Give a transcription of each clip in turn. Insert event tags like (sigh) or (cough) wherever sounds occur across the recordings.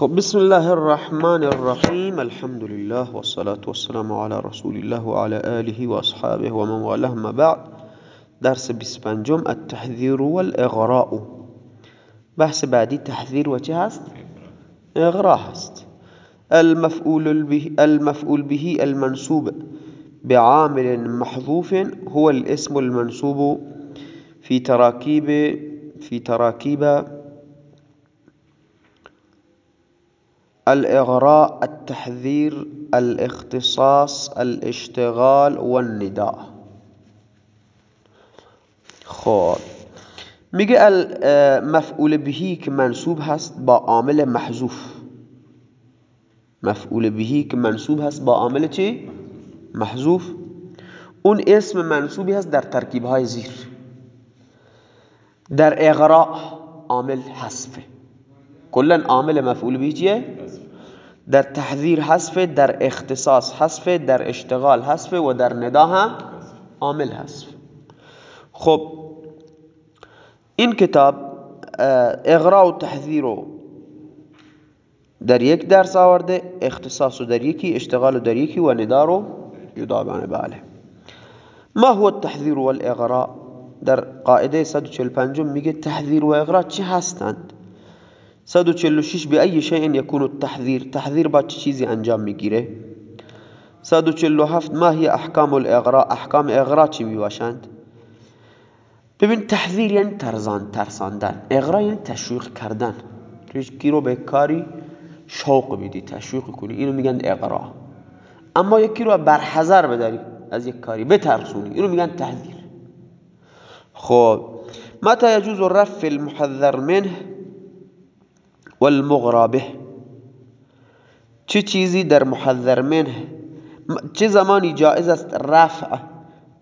خب بسم الله الرحمن الرحیم الحمد لله والصلاة والسلام على رسول الله وعلى آله وأصحابه ومن والاه. ما بعد درس 25 التحذير والإغراء. بحث بعدی تحذير و چه هست؟ إغراء هست. المفعول به, المفعول به المنصوب بعامل محذوف هو الاسم المنصوب في تراكيب في تراكيب الإغراء التحذير الاختصاص الاشتغال والنداء. خب. میگه مفعول بهی که منصوب هست با عامل محذوف. مفعول بهی که منصوب هست با عامل چی؟ محذوف. اون اسم منصوبی هست در ترکیب های زیر. در اغراء عامل حذفه کلا عامل مفعول به چیه؟ در تحذیر حذف در اختصاص حذف در اشتغال حذف و در ندا هم عامل حذف. خب این کتاب اغراء و تحذیر رو در یک درس آورده اختصاص رو در یکی اشتغال رو در یکی و ندا رو جداگانه بله ما هو التحذیر والاغراء؟ در قاعده 145 میگه تحذیر و اغراء چه هستند؟ 146 به ای شیء یکون التحذیر. تحذیر با چه چیزی انجام می‌گیره؟ 147 ما هی احکام الاغراء احکام اغراء چی می‌باشند؟ ببین تحذیر یعنی ترزان ترساندن. اغراء یعنی تشویق کردن. تو رو به کاری شوق بدی تشویق کنی. اینو میگن اغراء. اما یکی رو برحذر بداری از یک کاری بترسونی. اینو میگن تحذیر. خب متى يجوز رفع المحذر منه والمغرى چه چیزی در محذر منه چه زمانی جائز است رفع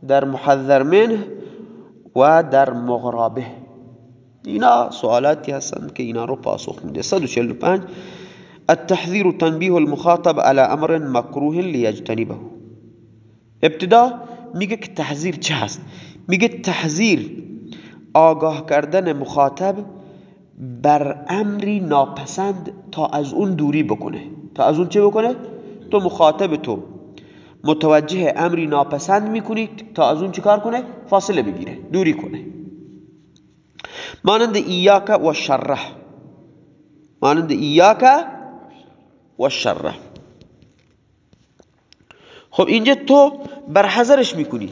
در محذر منه و در مغرابه اینا سوالاتی هستند که اینا رو پاسخ میده. 145 التحذير تنبيه المخاطب على أمر مكروه ليجتنبه. ابتدا میگه که تحذیر چه هست؟ میگه تحذیر آگاه کردن مخاطب بر امری ناپسند تا از اون دوری بکنه. تا از اون چه بکنه؟ تو مخاطب تو. متوجه امری ناپسند می‌کنی تا از اون چیکار کنه؟ فاصله بگیره. دوری کنه. مانند ایاک و شره. مانند ایاک و شره. خب اینجا تو برحضرش می‌کنی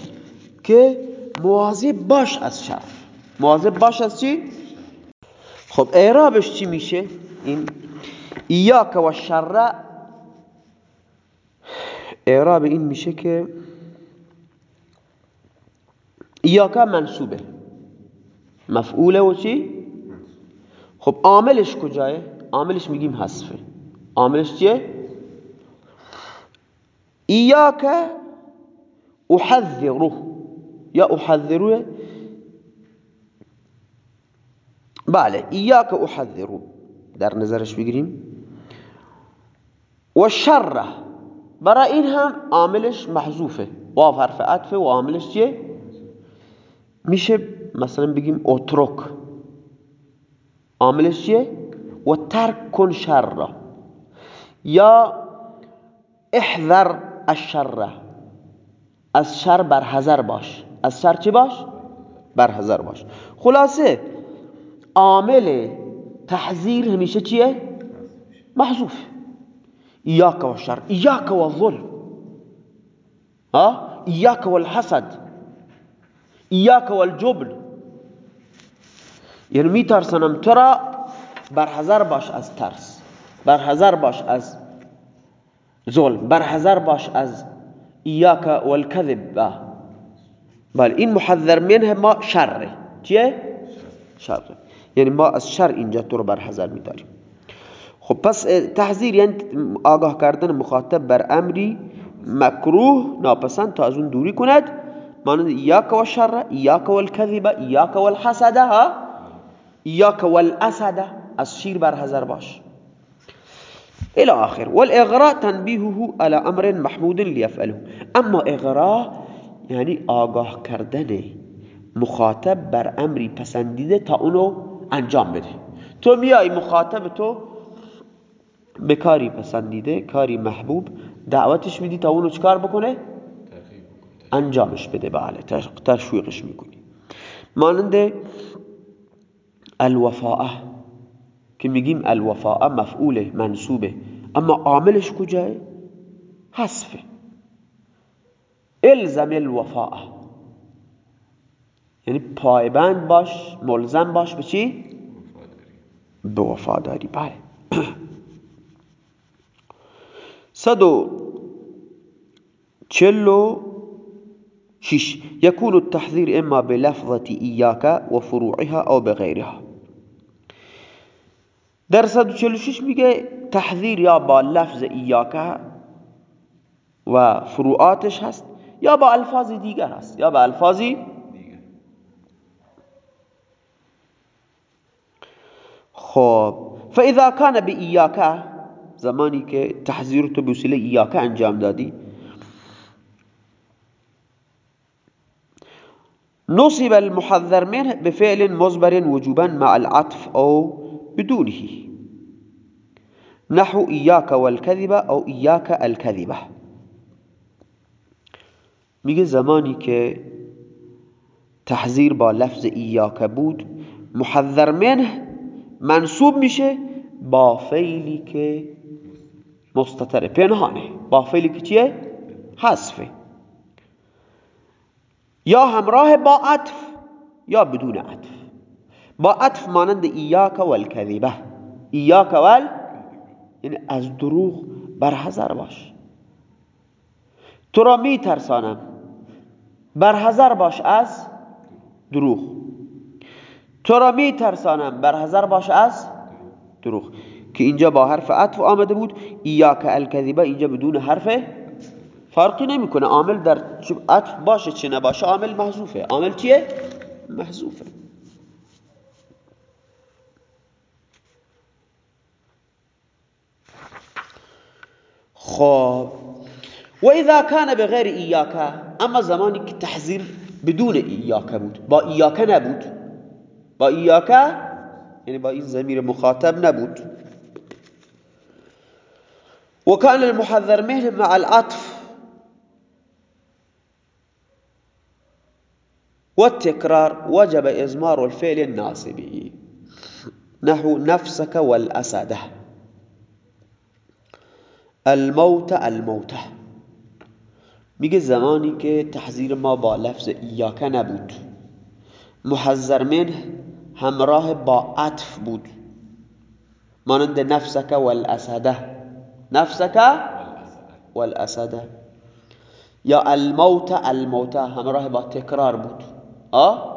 که مواظب باش از شر. مواظب باش از چی؟ خب اعرابش چی میشه؟ این ایاک و شر اعراب این میشه که ایاک منصوبه. مفعوله و چی؟ خب عاملش کجایه عاملش میگیم حذفه. عاملش چیه؟ ایاک احذره. یا احذره بله ایاک احذرو در نظرش بگیریم. و شر. برای این هم عاملش محذوفه. واو حرف عطفه و عاملش چیه؟ میشه مثلا بگیم اترک. عاملش چیه؟ و ترک کن شر. یا احذر الشر. از شر برحذر باش. از شر چی باش؟ برحذر باش. خلاصه عامل تحذیر همیشه چیه؟ محذوف. ایاک و شر ایاک و ظلم ها؟ ایاک و الحسد ایاک و الجبن یعنی میترسنم تو را برحذر باش از ترس برحذر باش از ظلم برحذر باش از ایاک و الكذب بله این محذر منه ما شره. چیه؟ شره یعنی ما از شر اینجا تو رو بر میداریم. خب پس تحذیر یعنی آگاه کردن مخاطب بر امری مکروه ناپسند تا از اون دوری کند. مانند ایاک و شر ایاک و الكذب ایاک و الحسد ها؟ ایاک و الاسد از شیر بر حذر باش. الى آخر والاغراء تنبیهه على امر محمود لیفعله. اما اغراء یعنی آگاه کردن مخاطب بر امری پسندیده تا اونو انجام بده. تو میای مخاطب تو به کاری پسندیده کاری محبوب دعوتش میدی تا اونو چکار بکنه؟ انجامش بده بله تشویقش می‌کنی. مانند الوفاء. که میگیم الوفاء مفعول منصوبه. اما عاملش کجاه حذفه. الزم الوفاء. یعنی پایبند باش ملزم باش به چی؟ به وفاداری. بله. (clears throat) صد و چلو شش. يكون التحذير إما بلفظة إياك وفروعها أو بغيرها در 146 میگه تحذیر یا با لفظ ایاکه و فروعاتش هست یا با الفاظ دیگر هست. یا با الفاظی خب. فإذا كان بإياك زمانی که تحذیر تو به وسیله ایاکه انجام دادی. نصب المحذر منه بفعل مصبر وجوبا مع العطف أو بدونه. نحو إياك والكذب أو إياك الكذبه میگه زمانی که تحذیر با لفظ ایاک بود محذر منه منصوب میشه با فعلی که مستتر پنهانه. با فعلی که چیه؟ حذفه. یا همراه با عطف یا بدون عطف. با عطف مانند ایاک والکذبه ایاک وال یعنی از دروغ برحذر باش. تو را می ترسانم برحذر باش از دروغ. تو را می ترسانم برحذر باش از دروغ. که اینجا با حرف عطف آمده بود ایاک الکذبه اینجا بدون حرف فرقی نمی‌کنه. عامل در عطف باشه چه نباشه عامل محذوفه. عامل چیه؟ محذوفه. خب. و اذا كان بغیر ایاک اما زمانی که تحذیر بدون ایاک بود با ایاک نبود با ایاک یعنی با این زمیر مخاطب نبود. وكان المحذر منه مع العطف والتكرار وجب إزمار الفعل الناصبي نحو نفسك والأسده الموت الموت. میگه زمانی که تحذیر ما با لفظ ایاک نبود. محذر منه همراه با عطف بود. مانند نفسك والأسده نفسك والأسد یا الموت الموت همراه با تکرار بود. آه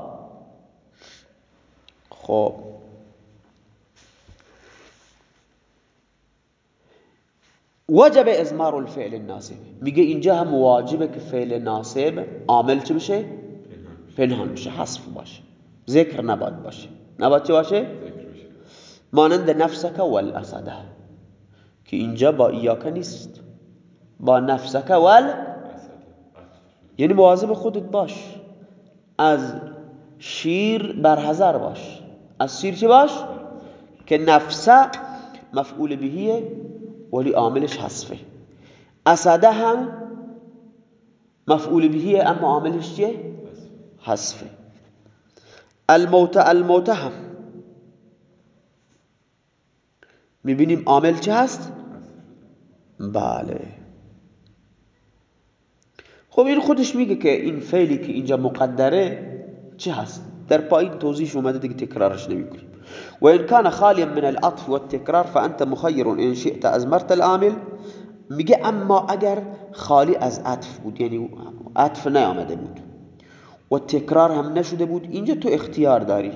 خب. وجب ازمار الفعل الناسب میگه اینجا هم واجبه که فعل ناسب عامل چه بشه پنهان بشه حذف باشه. ذکر نباد باشه. نباد چه باشه؟ مانند نفسک والاسده که اینجا با ایاکه نیست. با نفسک ول یعنی مواظب خودت باش. از شیر برحذر باش. از شیر چه باش؟ که نفسه مفعول بهیه ولی عاملش حذفه. اسده هم مفعول بهیه اما عاملش چیه؟ حذفه. الموت الموت هم. می‌بینیم عامل چه هست؟ بله. خب این خودش میگه که این فعلی که اینجا مقدره چه هست؟ در پایین توضیح اومده دیگه تکرارش نمی‌کنیم. و این کان خالیا من العطف والتکرار فانت مخیر ان شئت ازمرت العامل. میگه اما اگر خالی از عطف بود یعنی عطف نیامده بود. و تکرار هم نشده بود. اینجا تو اختیار داری.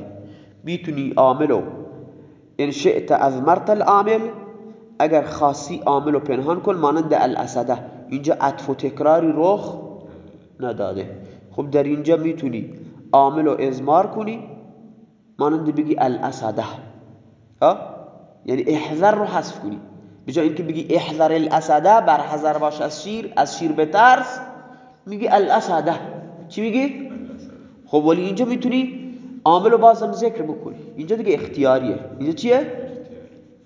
می‌تونی عاملو ان شئت ازمرت العامل اگر خاصی عامل پنهان کن مانند الاسده. اینجا عطف و تکراری رخ نداده. خب در اینجا می‌تونی عامل و ازمار کنی مانند بگی الاسده. یعنی احذر رو حذف کنی. بجای اینکه بگی احذر الاسده بر حذر باش از شیر از شیر بترس میگی الاسده. چی میگی؟ خب ولی اینجا می‌تونی عامل و بازم ذکر بکنی. اینجا دیگه اختیاریه. اینجا چیه؟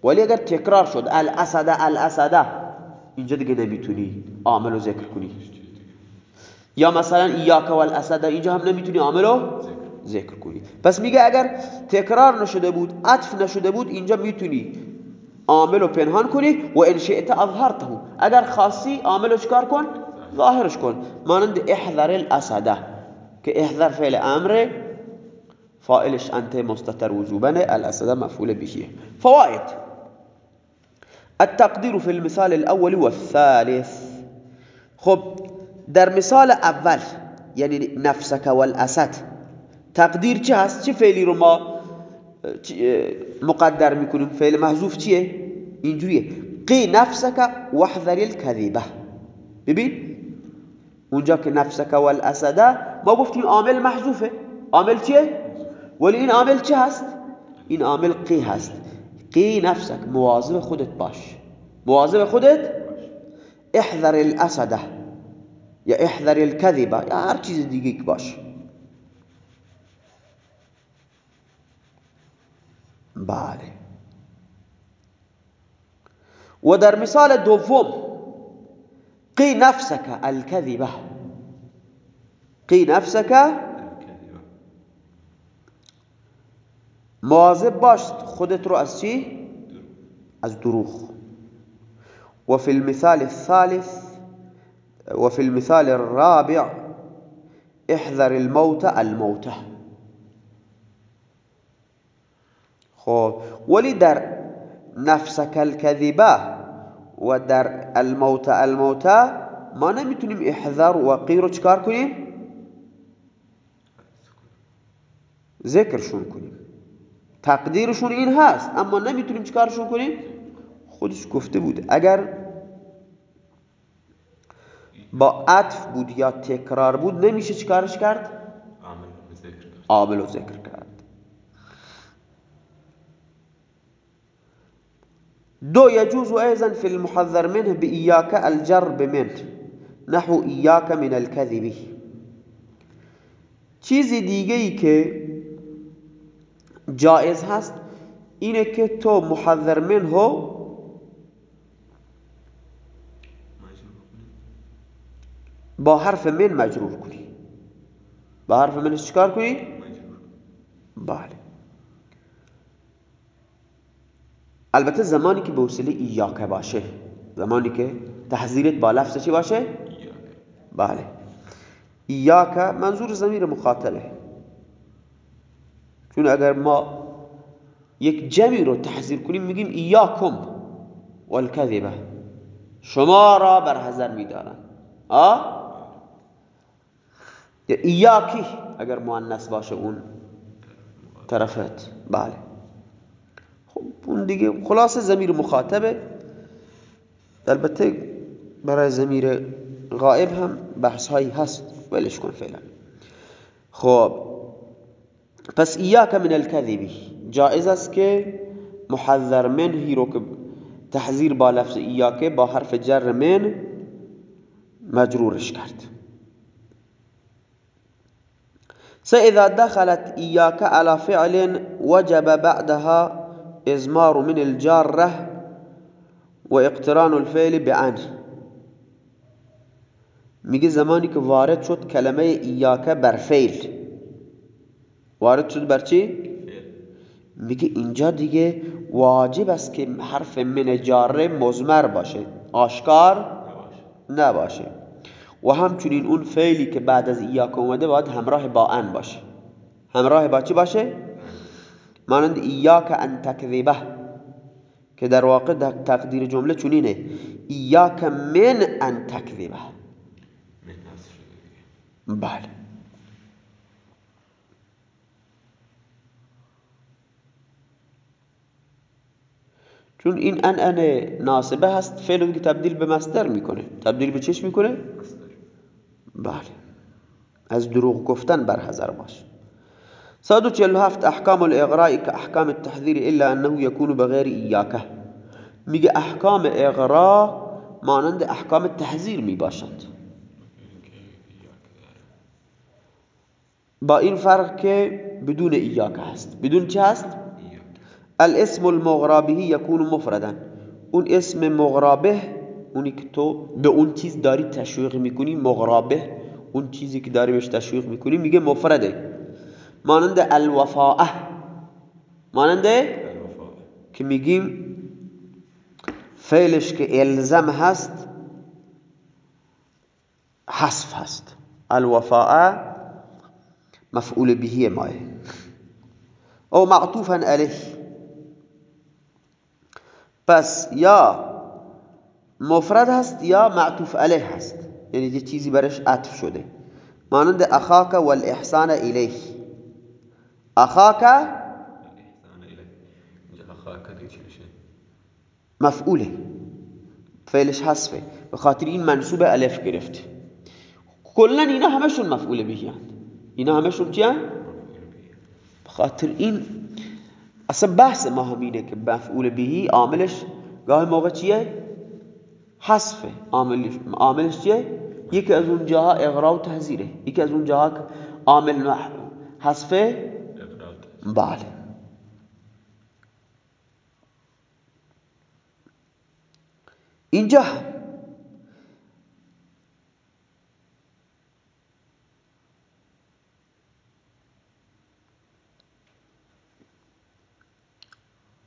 ولی اگر تکرار شد الاسده الاسده اینجا دیگه نمی‌تونی عامل رو ذکر کنی. یا مثلا ایاک و الاسده اینجا هم نمی‌تونی عامل رو ذکر کنی. پس میگه اگر تکرار نشده بود عطف نشده بود اینجا می‌تونی عامل رو پنهان کنی و ان شئت اظهرته. اگر خاصی عامل رو چکار کن ظاهرش کن. مانند احذر الاسده که احذر فعل أمر فائلش انت مستتر وجوبا الاسده مفعول بهیه فوائد. التقدير في المثال الأول والثالث. خب در مثال اول یعنی نفسك والاسد تقدیر چه هست؟ چه فعلی رو ما مقدر میکنیم؟ فعل محذوف چیه؟ اینجوریه. قی نفسك واحذر الكذبه ببین اونجا که نفسك والاسد ما گفتیم عامل محذوفه. عامل چیه؟ ولی این عامل چه هست؟ این عامل قی هست. قی نفسك مواظب خودت باش. مواظب خودت؟ احذر الاسده یا احذر الكذبه یا هر چیز دیگه باش. بله. و در مثال دوم قی نفسك الكذبه قی نفسك مواظب باش خودت رو از چی؟ از دروغ. وفي المثال الثالث وفي المثال الرابع احذر الموت الموتة. خب ولی در نفسك الكذبه و در الموت الموتة ما نمیتونیم احذر و قیر رو چکار کنیم؟ ذکرشون کنیم تقدیرشون این هست اما نمی‌تونیم چکارشون کنیم خودش گفته بود اگر با عطف بود یا تکرار بود نمیشه چکارش کرد عامل و ذکر کرد دو يجوز ايضا في المحذر منه بإياك الجر بمن نحو إياك من الكذب چیزی دیگه ای که جائز هست اینه که تو محذر منه با حرف من مجرور کنی. با حرف من چکار کنی؟ بله. البته زمانی که به وسیله ایاکه باشه زمانی که تحذیرت با لفظ چی باشه؟ بله. ایاکه منظور زمیر مخاطبه چون اگر ما یک جمعی رو تحذیر کنیم میگیم ایاکم والکذبه. شما را بر حذر میدارن یا ایاکی اگر مؤنث باشه اون طرفت. بله. خب اون دیگه خلاص زمیر مخاطبه. البته برای زمیر غائب هم بحث هایی هست. ولش کن فعلا. خب پس ایاک من الكذبی جائز است که محذر منهی رو که تحذیر با لفظ ایاکه با حرف جر من مجرورش کرد. فإذا دخلت إياك على فعل وجب بعدها إزمار من الجارة واقتران الفعل بأن میگه زمانی که وارد شد کلمه ایاکه بر فعل. وارد شد بر چی؟ میگه اینجا دیگه واجب است که حرف من جاره مزمر باشه. آشکار نباشه. و همچنین اون فعلی که بعد از ایاک اومده باید همراه با ان باشه. همراه با چی باشه؟ مانند ایاک ان تکذبه که در واقع تقدیر جمله چونینه ایاک من ان تکذبه بله. چون این ان ناسبه هست فعل که تبدیل به مصدر می‌کنه. تبدیل به چش می‌کنه؟ بله. از دروغ گفتن بر حذر باش. هفت احکام الاغراء احکام التحذير الا انه يكون بغیر ایاکه. میگه احکام اغراء مانند احکام تحذیر می باشد با این فرق که بدون ایاکه هست. بدون چه هست؟ الاسم المغرابه یکون مفردا اون اسم مغرابه اونی که تو به اون چیز داری تشویق می‌کنی مغرابه. اون چیزی که داری بهش تشویق می‌کنی میگه مفرده. مانند الوفاءه ماننده که میگیم فعلش که الزم هست حذف هست. الوفاء مفعول بهی ماه. او معطوفا علیه. پس یا مفرد هست یا معطوف علیه هست. یعنی یه چیزی برش عطف شده. مانند اخاک والاحسان الیه اخاک مفعوله. فعلش حذفه. به خاطر این منصوب الف گرفته کلا اینا همشون مفعول بهی هست اینا همشون چی به خاطر این اصلا بحث ما همینه که مفعول بهی عاملش گاهی موقع چیه؟ حذفه عاملش عاملش چیه؟ یکی از اون جاها اغرا و تحذیره. یکی از اون جاها عامل حذفه؟ بله. اینجا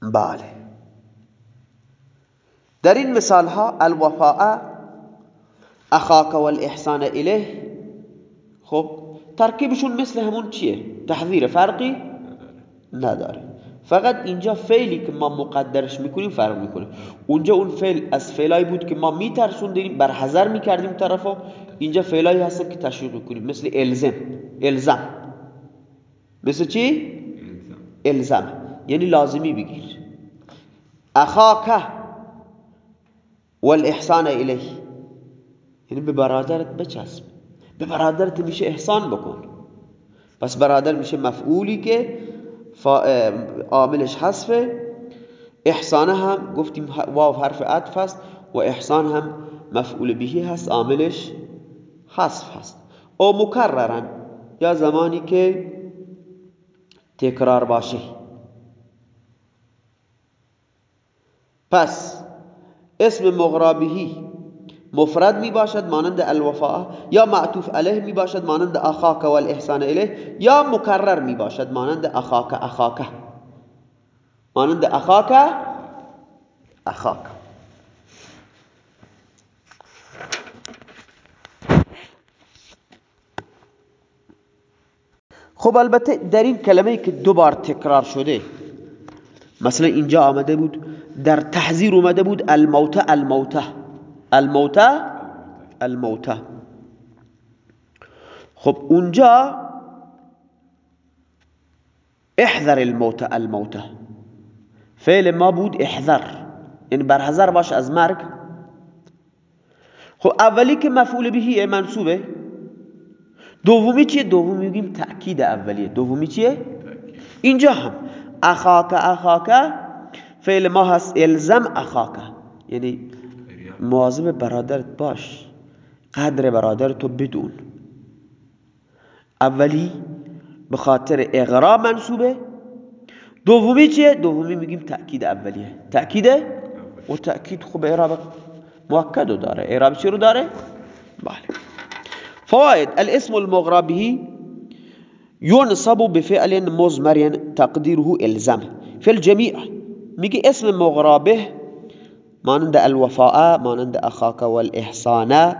بله. در این مثال ها الوفاء اخاک والاحسان الیه خب ترکیبشون مثل همون چیه؟ تحذیر فرقی نداره. فقط اینجا فعلی که ما مقدرش می‌کنیم فرق می‌کنه. اونجا اون فعل از فعلایی بود که ما میترسوندیم بر حذر می‌کردیم طرفو. اینجا فعلایی هستن که تشویق می‌کنیم. مثل الزم. الزم. مثل چی؟ الزم. یعنی لازمی بگیر. اخاک والاحسان الیه یعنی به برادرت بچسب. به برادرت میشه احسان بکن. پس برادر میشه مفعولی که عاملش حذفه. احسانه هم گفتیم واو حرف عطف هست و احسان هم مفعول بهی هست عاملش حذف هست. او مکررن. یا زمانی که تکرار باشه. پس اسم مغرابهی مفرد می باشد مانند الوفاء یا معطوف علیه می باشد مانند اخاک و الاحسان الیه یا مکرر می باشد مانند اخاک اخاک. مانند اخاک اخاک. خب البته در این کلمه که دو بار تکرار شده مثلا اینجا آمده بود در تحذیر اومده بود الموت الموته الموتى الموتى خب اونجا احذر الموتى الموتى فعل ما بود احذر. یعنی برحذر باش از مرگ. خب اولی که مفعول بهیه منصوبه. دومی چیه؟ دومی میگیم تأکید اولیه. دومی چیه؟ اینجا هم. اخاک اخاک. فعل ما هست الزم اخاک یعنی مواظب برادرت باش. قدر برادر تو بدون. اولی به خاطر اغرا منصوبه. دومی چیه؟ دومی میگیم تأکید اولیه. تأکیده؟ و تأکید خوب اعراب مؤکد داره. اعراب چی رو داره؟ بله. فواید الاسم المغربی ينصب بفعل مزمر تقدیره الزم. فی الجمیع میگه اسم مغرابه مانند الوفاء مانند اخاک والاحسان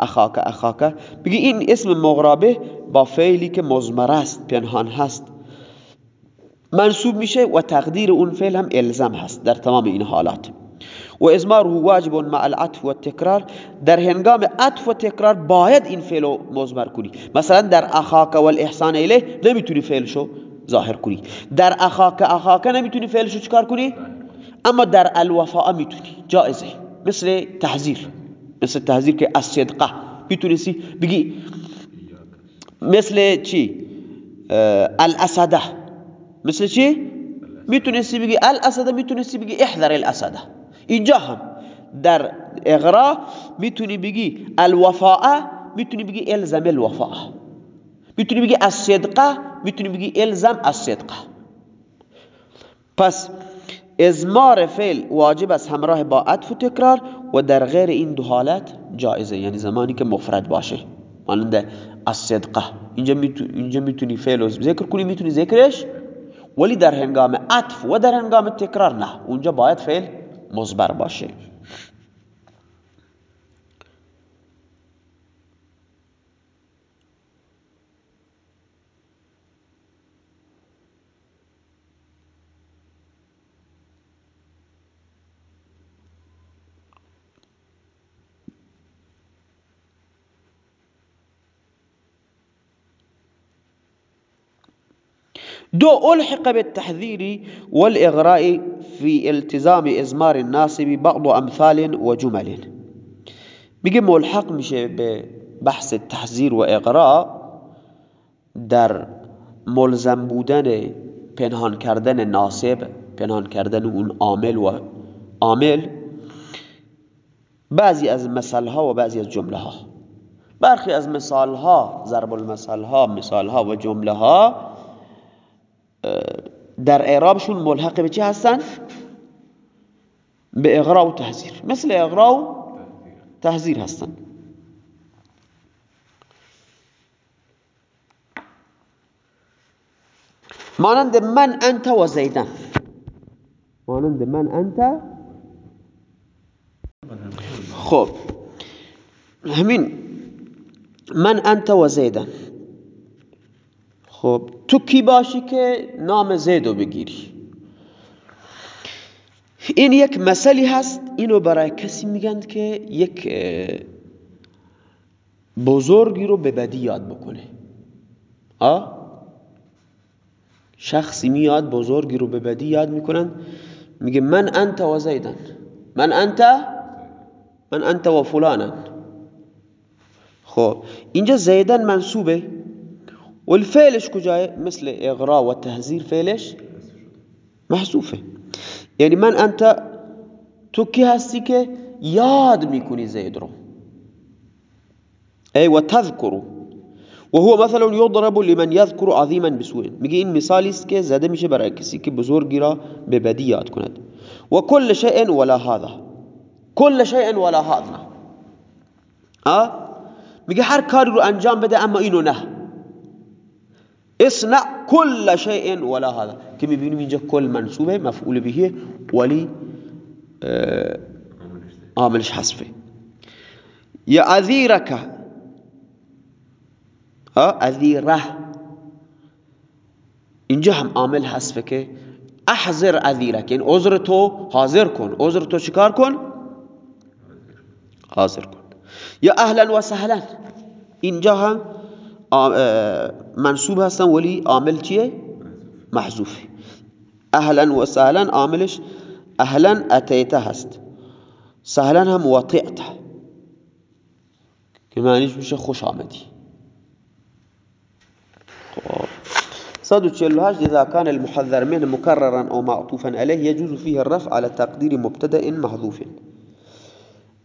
اخاک اخاک. بگی این اسم مغرابه با فعلی که مزمر است پنهان هست. منصوب میشه و تقدیر اون فعل هم الزم هست در تمام این حالات. و ازماره واجب مع العطف و تکرار در هنگام عطف و تکرار باید این فعل رو مزمر کنی. مثلا در اخاک والاحسان الیه نمی‌تونی فعلشو ظاهر کنی. در اخاک اخاک نمی‌تونی فعلشو چکار کنی؟ اما در الوفاء می‌تونی. جائزه. مثل تحذیر. مثل تحذیر که از صدقه می‌تونستی بگی. مثل چی؟ الاسده. مثل چی؟ می‌تونستی بگی الاسده می‌تونستی بگی احذر الاسده. اینجا هم در اغرا می‌تونی بگی الوفاء می‌تونی بگی الزم الوفاء. می‌تونی بگی از صدقه می‌تونی بگی الزم از صدقه پس ازمار فعل واجب است همراه با عطف و تکرار و در غیر این دو حالت جایزه یعنی زمانی که مفرد باشه مانند الصدقه اینجا اینجا می‌تونی فعل ذکر کنی می‌تونی ذکرش ولی در هنگام عطف و در هنگام تکرار نه اونجا باید فعل مزبر باشه دو الحق بالتحذير والإغراء في التزام إزمار الناس ببعض أمثال وجمل. میگه ملحق میشه به بحث تحذیر و اغراء در ملزم بودن پنهان کردن ناسب پنهان کردن اون عامل و عامل. بعضی از مثال ها و بعضی از جمله ها برخی از مثال ها ضرب المثال ها مثال ها و جمله ها در اعرابشون ملحق به چی هستن؟ به اغرا و تحذیر. مثل اغرا و تحذیر هستن. مانند من انت و زیدن. مانند من انت. خب همین. من انت و زیدن. خب تو کی باشی که نام زیدو بگیری؟ این یک مسئله هست. اینو برای کسی میگند که یک بزرگی رو به بدی یاد بکنه. آه؟ شخصی میاد بزرگی رو به بدی یاد می‌کنن. میگه من انت و زیدن. من انت؟ من انت و فلانن. خب اینجا زیدن منصوبه. والفعلش کجاه مثل إغراء و تهذیر فعلش محذوفة. یعنی من أنت؟ تو کی هستی که یاد رو. ای و تذکرو و هو مثلا یضرب لمن یذکر عظیما بسوء. میگه این مثالی است که زده میشه برای کسی که بزرگی را به بدی یاد ولا هذا. کل شیء ولا هذا. میگه هر کاری رو أنجام بده أما اینو نه. اصنع كل شيء ولا هذا. كم يبينوا اینجا كل منصوبة مفعول به ولي آه، عاملش حذفه يعذيرك ها عذيره اینجا هم عامل حذفه که أحذر عذیرک یعنی عذر تو حاضر کن عذر تو چیکار کن؟ حاضر کن. یا أهلا و سهلا اینجا هم منصوب هستن ولی عامل چیه؟ محذوفه اهلا و سهلا عاملش اهلا اتیته هست. سهلا هم وطعته که معنیش میشه خوش آمدی. صد وتشيلهاش إذا كان المحذر منه مكررا أو معطوفا عليه يجوز فيه الرفع على تقدير مبتدأ محذوف.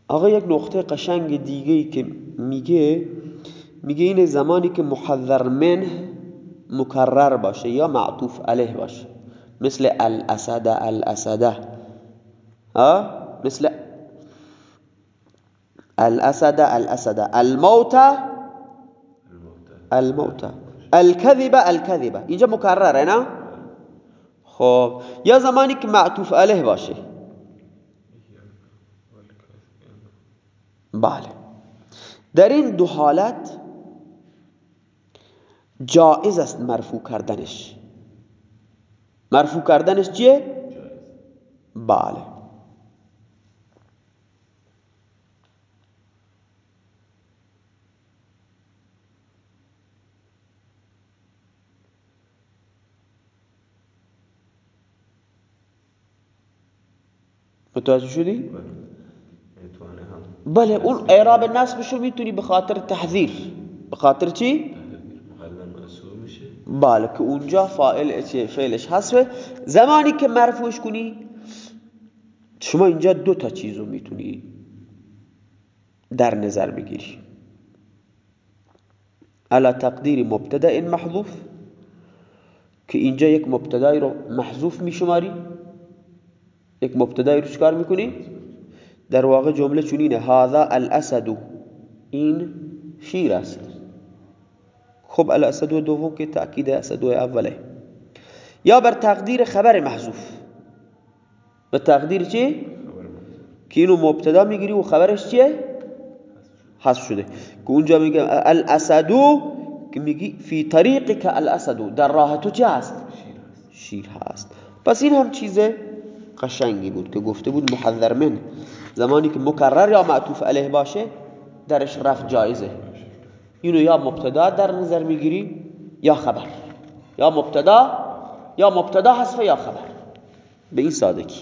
آقا یک نقطه قشنگ دیگه که میگه میگه این زمانی که محذر من مکرر باشه یا معطوف علیه باشه. مثل الاسد الاسده ها؟ مثل الاسد الاسد. الموت الموت. الكذبه الكذبه اینجا مکرره نه؟ خب. یا زمانی که معطوف علیه باشه. بله. در این دو حالت جائز است مرفوع کردنش مرفوع کردنش چیه؟ بله متوجه شدی؟ بله اون اعراب نصبشو می‌تونی به خاطر تحذیر به خاطر چی؟ بله که اونجا فاعل فعلش حذفه. زمانی که مرفوعش کنی شما اینجا دو تا چیزو می‌تونی در نظر بگیری. على تقدیر مبتدا محذوف که اینجا یک مبتدای رو محذوف میشماری. یک مبتدای رو چکار می‌کنی؟ در واقع جمله چونینه هذا الاسد. این شیر است. خب الاسد دوم که تأکید اسد اوله. یا بر تقدیر خبر محذوف. به تقدیر چی؟ که اینو مبتدا می‌گیری و خبرش چیه؟ حذف شده. که اونجا میگه الاسدو که میگی فی طریقی که الاسدو در راه تو چه هست؟ شیر هست. پس این هم چیز قشنگی بود که گفته بود محذر من. زمانی که مکرر یا معطوف علیه باشه درش رفت جایزه. اینو یا مبتدا در نظر می‌گیری یا خبر. یا مبتدا یا مبتدا حذف یا خبر. به این سادگی.